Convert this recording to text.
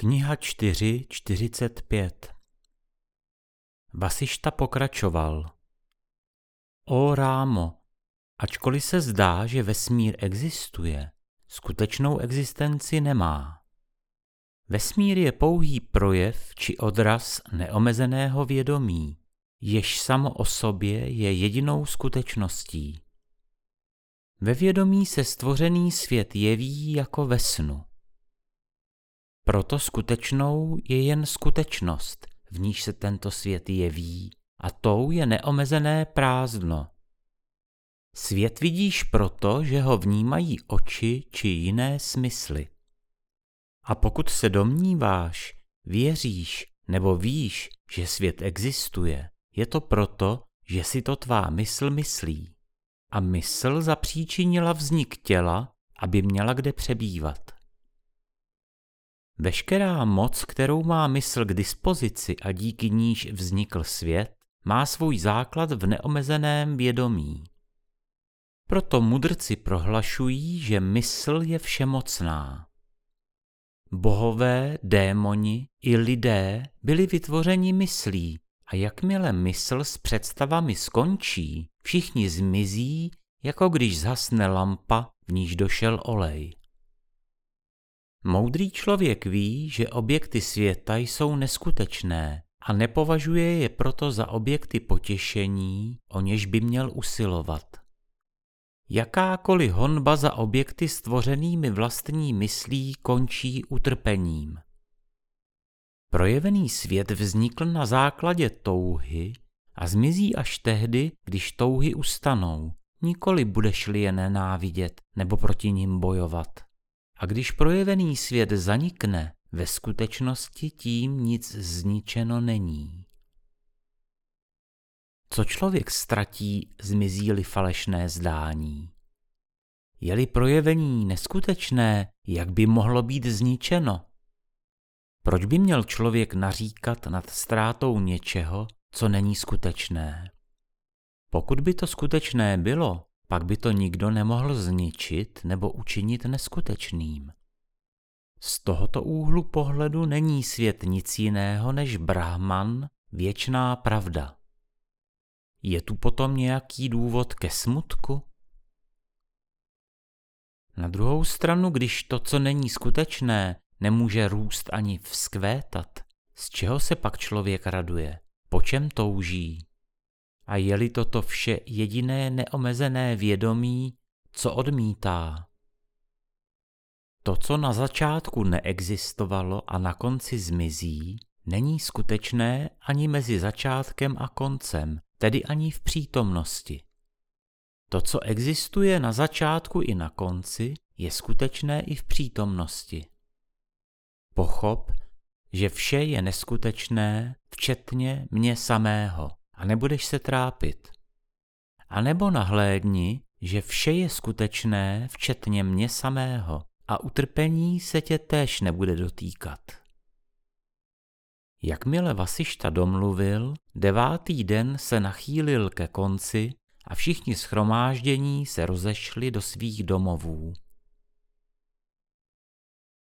Kniha 4.45 Vasišta pokračoval. O Rámo, ačkoliv se zdá, že vesmír existuje, skutečnou existenci nemá. Vesmír je pouhý projev či odraz neomezeného vědomí, jež samo o sobě je jedinou skutečností. Ve vědomí se stvořený svět jeví jako ve snu. Proto skutečnou je jen skutečnost, v níž se tento svět jeví, a tou je neomezené prázdno. Svět vidíš proto, že ho vnímají oči či jiné smysly. A pokud se domníváš, věříš nebo víš, že svět existuje, je to proto, že si to tvá mysl myslí. A mysl zapříčinila vznik těla, aby měla kde přebývat. Veškerá moc, kterou má mysl k dispozici a díky níž vznikl svět, má svůj základ v neomezeném vědomí. Proto mudrci prohlašují, že mysl je všemocná. Bohové, démoni i lidé byli vytvořeni myslí a jakmile mysl s představami skončí, všichni zmizí, jako když zhasne lampa, v níž došel olej. Moudrý člověk ví, že objekty světa jsou neskutečné a nepovažuje je proto za objekty potěšení, o něž by měl usilovat. Jakákoliv honba za objekty stvořenými vlastní myslí končí utrpením. Projevený svět vznikl na základě touhy a zmizí až tehdy, když touhy ustanou, nikoli budeš-li je nenávidět nebo proti ním bojovat. A když projevený svět zanikne, ve skutečnosti tím nic zničeno není. Co člověk ztratí, zmizí-li falešné zdání? Je-li projevení neskutečné, jak by mohlo být zničeno? Proč by měl člověk naříkat nad ztrátou něčeho, co není skutečné? Pokud by to skutečné bylo, pak by to nikdo nemohl zničit nebo učinit neskutečným. Z tohoto úhlu pohledu není svět nic jiného než Brahman, věčná pravda. Je tu potom nějaký důvod ke smutku? Na druhou stranu, když to, co není skutečné, nemůže růst ani vzkvétat, z čeho se pak člověk raduje? Po čem touží? A je-li toto vše jediné neomezené vědomí, co odmítá? To, co na začátku neexistovalo a na konci zmizí, není skutečné ani mezi začátkem a koncem, tedy ani v přítomnosti. To, co existuje na začátku i na konci, je skutečné i v přítomnosti. Pochop, že vše je neskutečné, včetně mě samého a nebudeš se trápit. A nebo nahlédni, že vše je skutečné, včetně mě samého a utrpení se tě též nebude dotýkat. Jakmile Vasišta domluvil, devátý den se nachýlil ke konci a všichni schromáždění se rozešli do svých domovů.